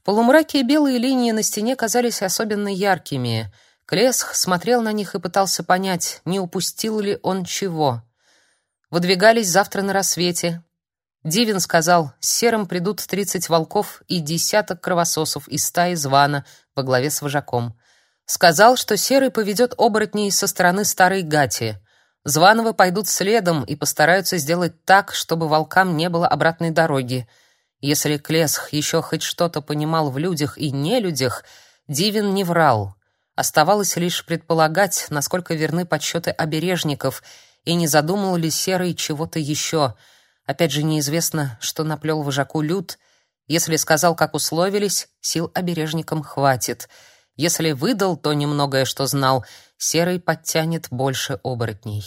В полумраке белые линии на стене казались особенно яркими. Клесх смотрел на них и пытался понять, не упустил ли он чего. Выдвигались завтра на рассвете. Дивин сказал, серым придут тридцать волков и десяток кровососов из стаи Звана во главе с вожаком. Сказал, что серый поведет оборотней со стороны старой Гати. Звановы пойдут следом и постараются сделать так, чтобы волкам не было обратной дороги. Если Клесх еще хоть что-то понимал в людях и нелюдях, Дивин не врал. Оставалось лишь предполагать, насколько верны подсчеты обережников, и не задумал ли Серый чего-то еще. Опять же, неизвестно, что наплел вожаку Люд. Если сказал, как условились, сил обережникам хватит. Если выдал то немногое, что знал, Серый подтянет больше оборотней.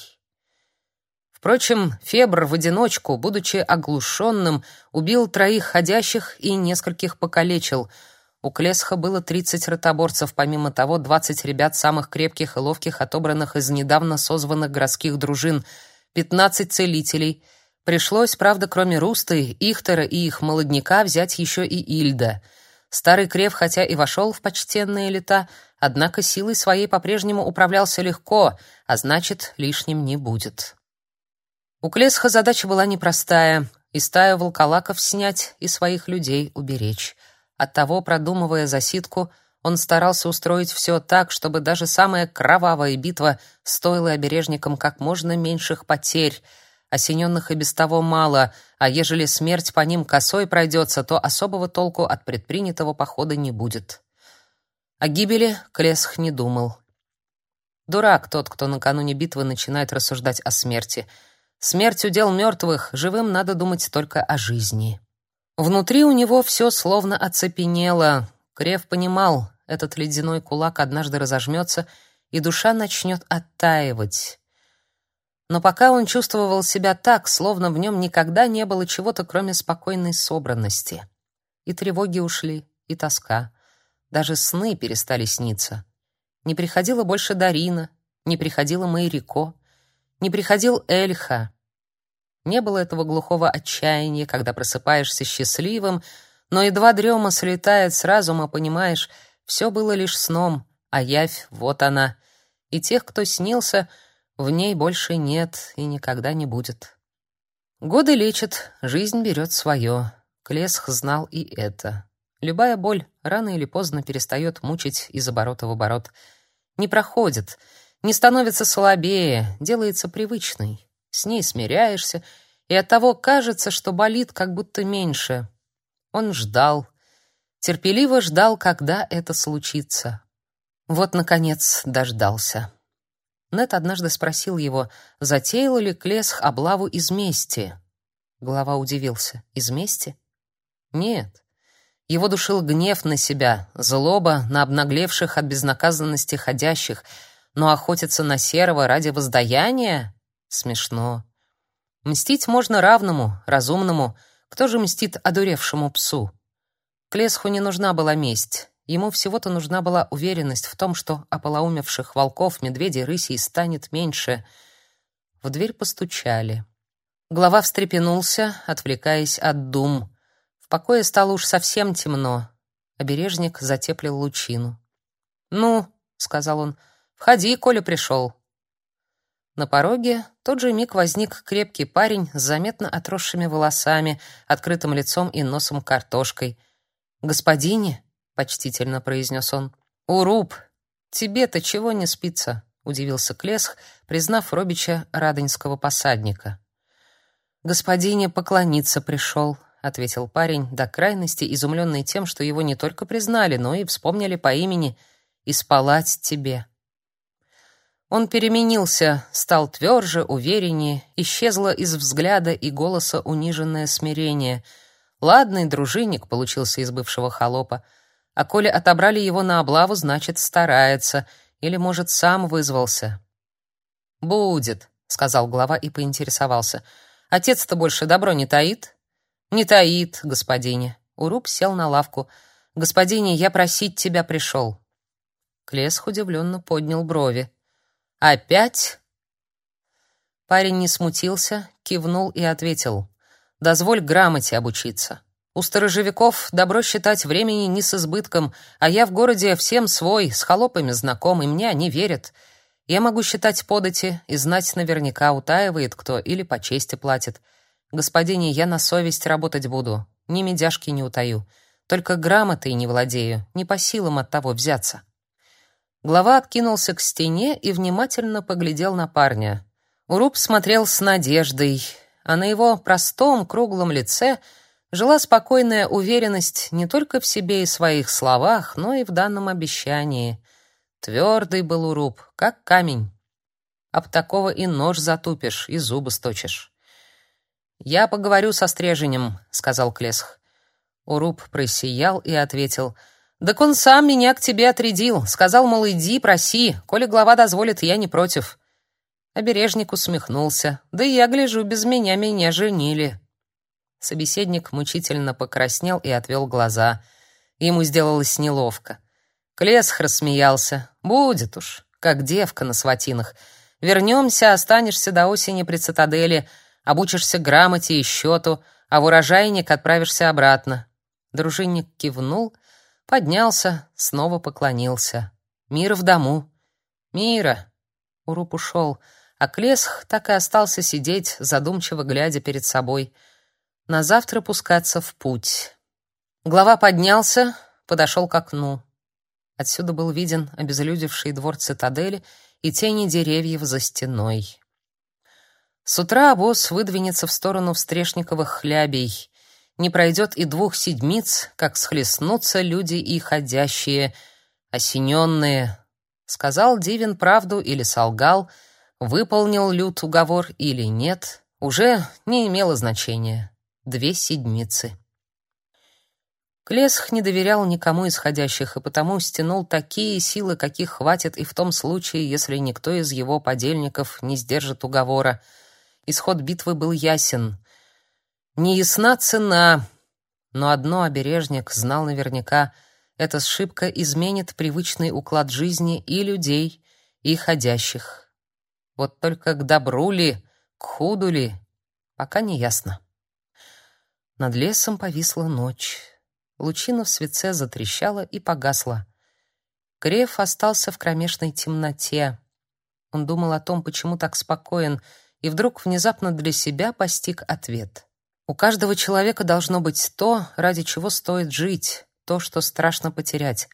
Впрочем, Фебр в одиночку, будучи оглушенным, убил троих ходящих и нескольких покалечил. У Клесха было 30 ротоборцев, помимо того, 20 ребят самых крепких и ловких, отобранных из недавно созванных городских дружин, 15 целителей. Пришлось, правда, кроме Русты, Ихтера и их молодняка, взять еще и Ильда. Старый Крев, хотя и вошел в почтенные лета, однако силой своей по-прежнему управлялся легко, а значит, лишним не будет. У Клесха задача была непростая — и стаю волколаков снять, и своих людей уберечь. Оттого, продумывая засидку, он старался устроить все так, чтобы даже самая кровавая битва стоила обережникам как можно меньших потерь. Осененных и без того мало, а ежели смерть по ним косой пройдется, то особого толку от предпринятого похода не будет. О гибели Клесх не думал. Дурак тот, кто накануне битвы начинает рассуждать о смерти — Смерть удел мертвых, живым надо думать только о жизни. Внутри у него все словно оцепенело. Крев понимал, этот ледяной кулак однажды разожмется, и душа начнет оттаивать. Но пока он чувствовал себя так, словно в нем никогда не было чего-то, кроме спокойной собранности. И тревоги ушли, и тоска. Даже сны перестали сниться. Не приходила больше Дарина, не приходила Майрико, не приходил Эльха. Не было этого глухого отчаяния, когда просыпаешься счастливым, но едва дрема слетает с разума, понимаешь, все было лишь сном, а явь — вот она. И тех, кто снился, в ней больше нет и никогда не будет. Годы лечат, жизнь берет свое. Клесх знал и это. Любая боль рано или поздно перестает мучить из оборота в оборот. Не проходит — не становится слабее, делается привычной. С ней смиряешься, и оттого кажется, что болит как будто меньше. Он ждал, терпеливо ждал, когда это случится. Вот, наконец, дождался. Нет однажды спросил его, затеял ли Клесх облаву из мести. Глава удивился. Из мести? Нет. Его душил гнев на себя, злоба на обнаглевших от безнаказанности ходящих — но охотиться на серого ради воздаяния смешно. Мстить можно равному, разумному. Кто же мстит одуревшему псу? Клесху не нужна была месть. Ему всего-то нужна была уверенность в том, что ополоумевших волков, медведей, рысей станет меньше. В дверь постучали. Глава встрепенулся, отвлекаясь от дум. В покое стало уж совсем темно. Обережник затеплил лучину. «Ну», — сказал он, — Входи, Коля пришел». На пороге тот же миг возник крепкий парень с заметно отросшими волосами, открытым лицом и носом картошкой. «Господине?» — почтительно произнес он. «Уруб, тебе-то чего не спится?» — удивился Клесх, признав Робича радоньского посадника. «Господине поклониться пришел», — ответил парень, до крайности изумленный тем, что его не только признали, но и вспомнили по имени «И спалать тебе». Он переменился, стал тверже, увереннее, исчезло из взгляда и голоса униженное смирение. Ладный дружинник получился из бывшего холопа. А коли отобрали его на облаву, значит, старается. Или, может, сам вызвался. «Будет», — сказал глава и поинтересовался. «Отец-то больше добро не таит?» «Не таит, господине». Уруб сел на лавку. «Господине, я просить тебя пришел». Клесх удивленно поднял брови. Опять? Парень не смутился, кивнул и ответил: "Дозволь грамоте обучиться. У сторожевиков добро считать времени не с избытком, а я в городе всем свой, с холопами знаком, и мне они верят. Я могу считать подати и знать наверняка, утаивает кто или по чести платит. Господине, я на совесть работать буду, ни медяшки не утаю. Только грамотой не владею, не по силам от того взяться. Глава откинулся к стене и внимательно поглядел на парня. Уруб смотрел с надеждой, а на его простом круглом лице — жила спокойная уверенность не только в себе и своих словах, но и в данном обещании. Твердый был уруб, как камень. Об такого и нож затупишь, и зубы сточишь. «Я поговорю со стреженем», — сказал Клесх. Уруб просиял и ответил. «Так он сам меня к тебе отрядил. Сказал, мол, иди, проси. Коли глава дозволит, я не против». Обережник усмехнулся. «Да я гляжу, без меня меня женили». Собеседник мучительно покраснел и отвел глаза. Ему сделалось неловко. Клесх рассмеялся. «Будет уж, как девка на сватинах. Вернемся, останешься до осени при цитадели, обучишься грамоте и счету, а в урожайник отправишься обратно». Дружинник кивнул, поднялся, снова поклонился. «Мир в дому». «Мира!» Уруп ушел, а Клесх так и остался сидеть, задумчиво глядя перед собой — на завтра пускаться в путь. Глава поднялся, подошел к окну. Отсюда был виден обезлюдевший двор цитадели и тени деревьев за стеной. С утра обоз выдвинется в сторону Встрешниковых хлябей. Не пройдет и двух седмиц, как схлестнутся люди и ходящие, осененные. Сказал Дивин правду или солгал, выполнил Люд уговор или нет, уже не имело значения две седмицы. Клесх не доверял никому из ходящих и потому стянул такие силы, каких хватит и в том случае, если никто из его подельников не сдержит уговора. Исход битвы был ясен. Не ясна цена, но одно обережник знал наверняка — эта сшибка изменит привычный уклад жизни и людей, и ходящих. Вот только к добру ли, к худу ли, пока не ясно. Над лесом повисла ночь. Лучина в свеце затрещала и погасла. Греф остался в кромешной темноте. Он думал о том, почему так спокоен, и вдруг внезапно для себя постиг ответ. У каждого человека должно быть то, ради чего стоит жить, то, что страшно потерять.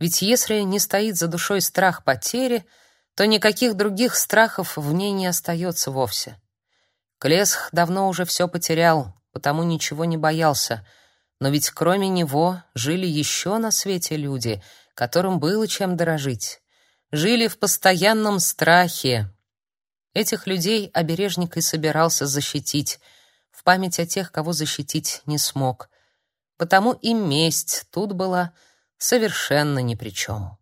Ведь если не стоит за душой страх потери, то никаких других страхов в ней не остается вовсе. Клесх давно уже все потерял, потому ничего не боялся. Но ведь кроме него жили еще на свете люди, которым было чем дорожить. Жили в постоянном страхе. Этих людей обережник и собирался защитить, в память о тех, кого защитить не смог. Потому и месть тут была совершенно ни при чем.